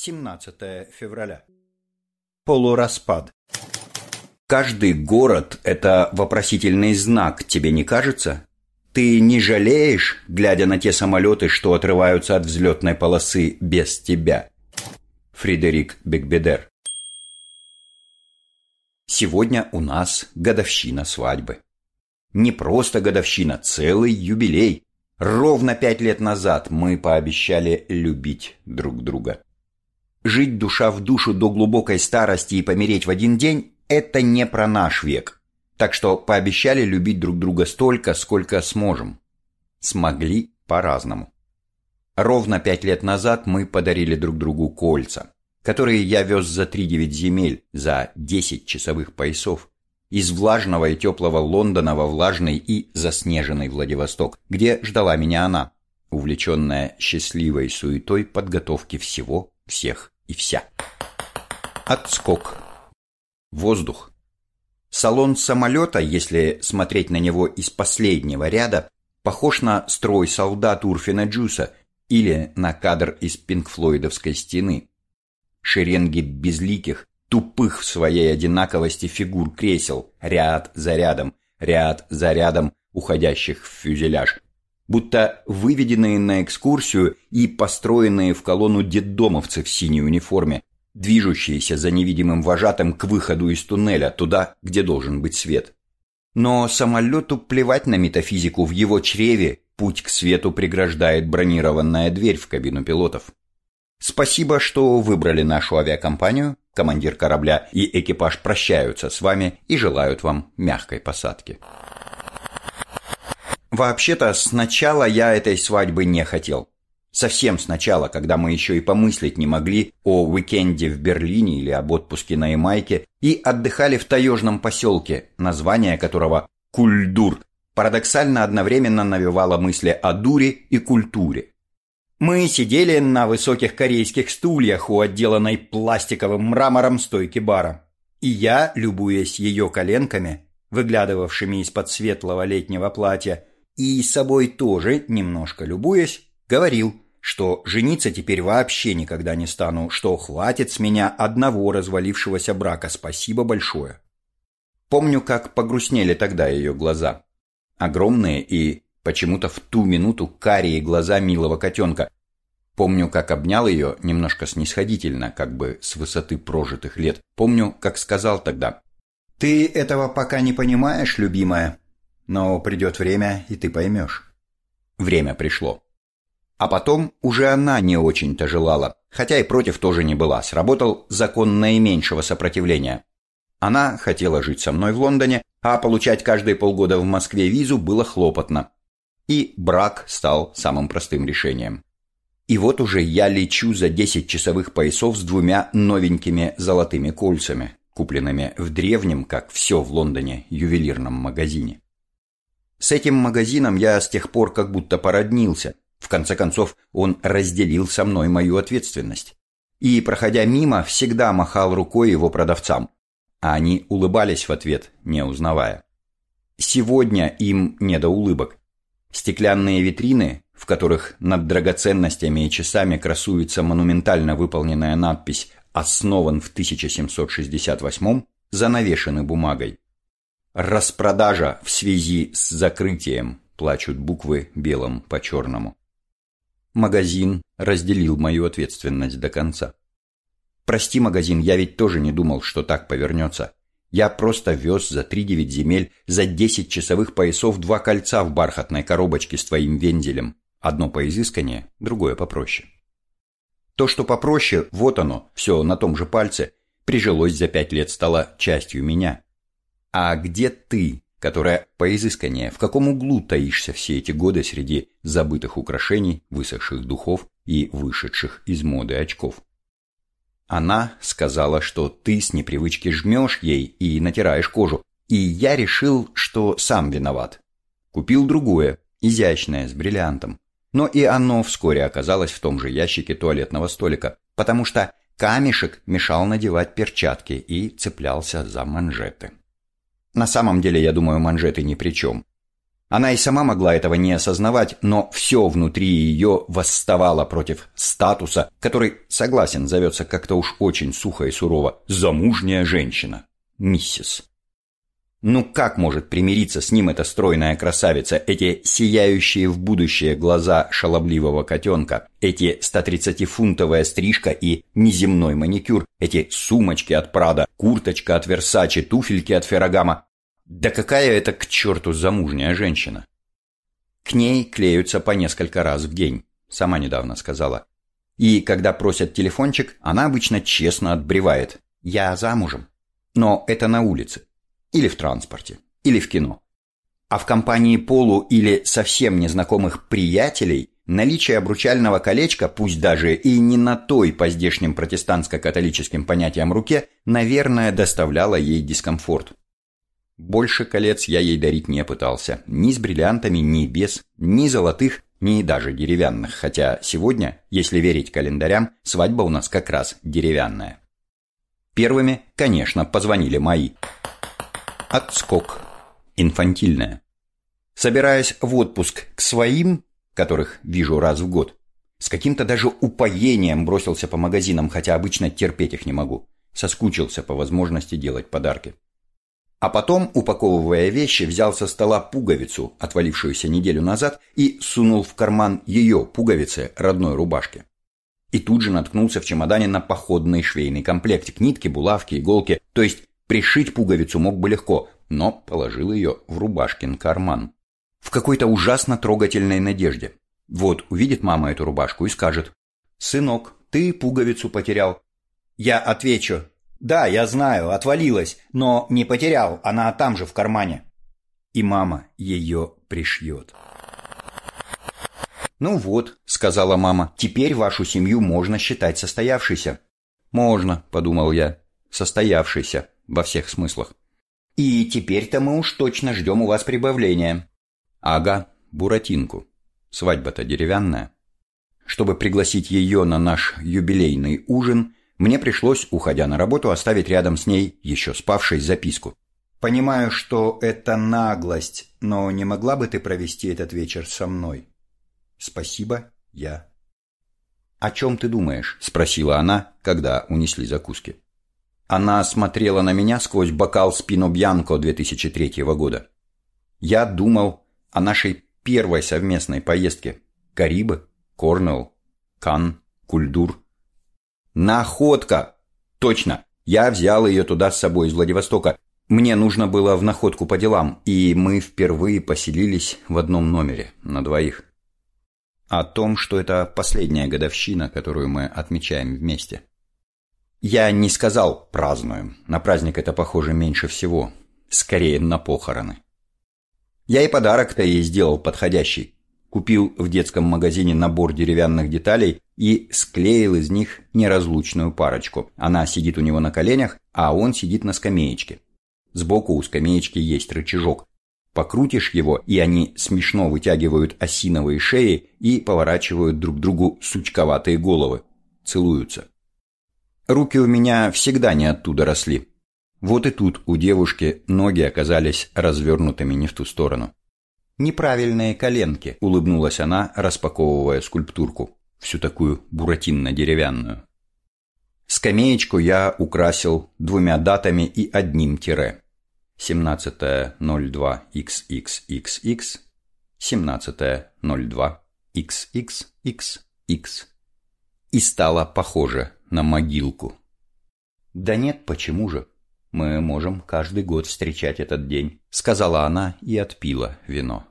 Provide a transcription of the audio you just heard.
17 февраля. Полураспад. Каждый город – это вопросительный знак, тебе не кажется? Ты не жалеешь, глядя на те самолеты, что отрываются от взлетной полосы без тебя? Фредерик Бекбедер. Сегодня у нас годовщина свадьбы. Не просто годовщина, целый юбилей. Ровно пять лет назад мы пообещали любить друг друга. Жить душа в душу до глубокой старости и помереть в один день – это не про наш век. Так что пообещали любить друг друга столько, сколько сможем. Смогли по-разному. Ровно пять лет назад мы подарили друг другу кольца, которые я вез за три девять земель, за десять часовых поясов, из влажного и теплого Лондона во влажный и заснеженный Владивосток, где ждала меня она, увлеченная счастливой суетой подготовки всего, всех и вся. Отскок. Воздух. Салон самолета, если смотреть на него из последнего ряда, похож на строй солдат Урфина Джуса или на кадр из пинкфлойдовской стены. Шеренги безликих, тупых в своей одинаковости фигур кресел, ряд за рядом, ряд за рядом, уходящих в фюзеляж, будто выведенные на экскурсию и построенные в колонну детдомовцы в синей униформе, движущиеся за невидимым вожатым к выходу из туннеля, туда, где должен быть свет. Но самолету плевать на метафизику в его чреве, путь к свету преграждает бронированная дверь в кабину пилотов. Спасибо, что выбрали нашу авиакомпанию, командир корабля и экипаж прощаются с вами и желают вам мягкой посадки. Вообще-то, сначала я этой свадьбы не хотел. Совсем сначала, когда мы еще и помыслить не могли о уикенде в Берлине или об отпуске на Ямайке и отдыхали в таежном поселке, название которого Кульдур, парадоксально одновременно навевало мысли о дуре и культуре. Мы сидели на высоких корейских стульях у отделанной пластиковым мрамором стойки бара. И я, любуясь ее коленками, выглядывавшими из-под светлого летнего платья, и собой тоже, немножко любуясь, говорил, что жениться теперь вообще никогда не стану, что хватит с меня одного развалившегося брака, спасибо большое. Помню, как погрустнели тогда ее глаза. Огромные и почему-то в ту минуту карие глаза милого котенка. Помню, как обнял ее немножко снисходительно, как бы с высоты прожитых лет. Помню, как сказал тогда. «Ты этого пока не понимаешь, любимая, но придет время, и ты поймешь. Время пришло. А потом уже она не очень-то желала, хотя и против тоже не была. Сработал закон наименьшего сопротивления. Она хотела жить со мной в Лондоне, а получать каждые полгода в Москве визу было хлопотно. И брак стал самым простым решением. И вот уже я лечу за 10 часовых поясов с двумя новенькими золотыми кольцами, купленными в древнем, как все в Лондоне, ювелирном магазине. С этим магазином я с тех пор как будто породнился. В конце концов, он разделил со мной мою ответственность. И, проходя мимо, всегда махал рукой его продавцам. А они улыбались в ответ, не узнавая. Сегодня им не до улыбок. Стеклянные витрины, в которых над драгоценностями и часами красуется монументально выполненная надпись «Основан в 1768», занавешены бумагой. Распродажа в связи с закрытием, плачут буквы белым по черному. Магазин разделил мою ответственность до конца. Прости, магазин, я ведь тоже не думал, что так повернется. Я просто вез за три девять земель, за десять часовых поясов два кольца в бархатной коробочке с твоим вензелем. Одно по изысканнее, другое попроще. То, что попроще, вот оно, все на том же пальце, прижилось за пять лет, стало частью меня. А где ты, которая поизысканнее, в каком углу таишься все эти годы среди забытых украшений, высохших духов и вышедших из моды очков? Она сказала, что ты с непривычки жмешь ей и натираешь кожу, и я решил, что сам виноват. Купил другое, изящное, с бриллиантом. Но и оно вскоре оказалось в том же ящике туалетного столика, потому что камешек мешал надевать перчатки и цеплялся за манжеты. На самом деле, я думаю, манжеты ни при чем. Она и сама могла этого не осознавать, но все внутри ее восставало против статуса, который, согласен, зовется как-то уж очень сухо и сурово «замужняя женщина», «миссис». Ну как может примириться с ним эта стройная красавица, эти сияющие в будущее глаза шалобливого котенка, эти 130-фунтовая стрижка и неземной маникюр, эти сумочки от Прада, курточка от Версачи, туфельки от Феррагама? Да какая это к черту замужняя женщина? К ней клеются по несколько раз в день, сама недавно сказала. И когда просят телефончик, она обычно честно отбревает. Я замужем. Но это на улице. Или в транспорте. Или в кино. А в компании полу или совсем незнакомых приятелей наличие обручального колечка, пусть даже и не на той по здешним протестантско-католическим понятиям руке, наверное, доставляло ей дискомфорт. Больше колец я ей дарить не пытался. Ни с бриллиантами, ни без, ни золотых, ни даже деревянных. Хотя сегодня, если верить календарям, свадьба у нас как раз деревянная. Первыми, конечно, позвонили мои. Отскок. Инфантильная. Собираясь в отпуск к своим, которых вижу раз в год, с каким-то даже упоением бросился по магазинам, хотя обычно терпеть их не могу. Соскучился по возможности делать подарки. А потом, упаковывая вещи, взял со стола пуговицу, отвалившуюся неделю назад, и сунул в карман ее пуговицы родной рубашки. И тут же наткнулся в чемодане на походный швейный комплектик, нитки, булавки, иголки, то есть Пришить пуговицу мог бы легко, но положил ее в рубашкин карман. В какой-то ужасно трогательной надежде. Вот увидит мама эту рубашку и скажет, «Сынок, ты пуговицу потерял». Я отвечу, «Да, я знаю, отвалилась, но не потерял, она там же в кармане». И мама ее пришьет. «Ну вот», — сказала мама, — «теперь вашу семью можно считать состоявшейся». «Можно», — подумал я, — «состоявшейся» во всех смыслах. И теперь-то мы уж точно ждем у вас прибавления. Ага, Буратинку. Свадьба-то деревянная. Чтобы пригласить ее на наш юбилейный ужин, мне пришлось, уходя на работу, оставить рядом с ней еще спавшей записку. «Понимаю, что это наглость, но не могла бы ты провести этот вечер со мной?» «Спасибо, я». «О чем ты думаешь?» – спросила она, когда унесли закуски. Она смотрела на меня сквозь бокал Спино Бьянко 2003 года. Я думал о нашей первой совместной поездке. Карибы, Корнелл, Кан, Кульдур. Находка! Точно! Я взял ее туда с собой из Владивостока. Мне нужно было в находку по делам, и мы впервые поселились в одном номере на двоих. О том, что это последняя годовщина, которую мы отмечаем вместе. Я не сказал «празднуем». На праздник это похоже меньше всего. Скорее на похороны. Я и подарок-то ей сделал подходящий. Купил в детском магазине набор деревянных деталей и склеил из них неразлучную парочку. Она сидит у него на коленях, а он сидит на скамеечке. Сбоку у скамеечки есть рычажок. Покрутишь его, и они смешно вытягивают осиновые шеи и поворачивают друг другу сучковатые головы. Целуются. Руки у меня всегда не оттуда росли. Вот и тут у девушки ноги оказались развернутыми не в ту сторону. «Неправильные коленки», — улыбнулась она, распаковывая скульптурку, всю такую буратинно-деревянную. Скамеечку я украсил двумя датами и одним тире. 17.02XXXX, 17.02XXXX. И стало похоже на могилку. «Да нет, почему же? Мы можем каждый год встречать этот день», — сказала она и отпила вино.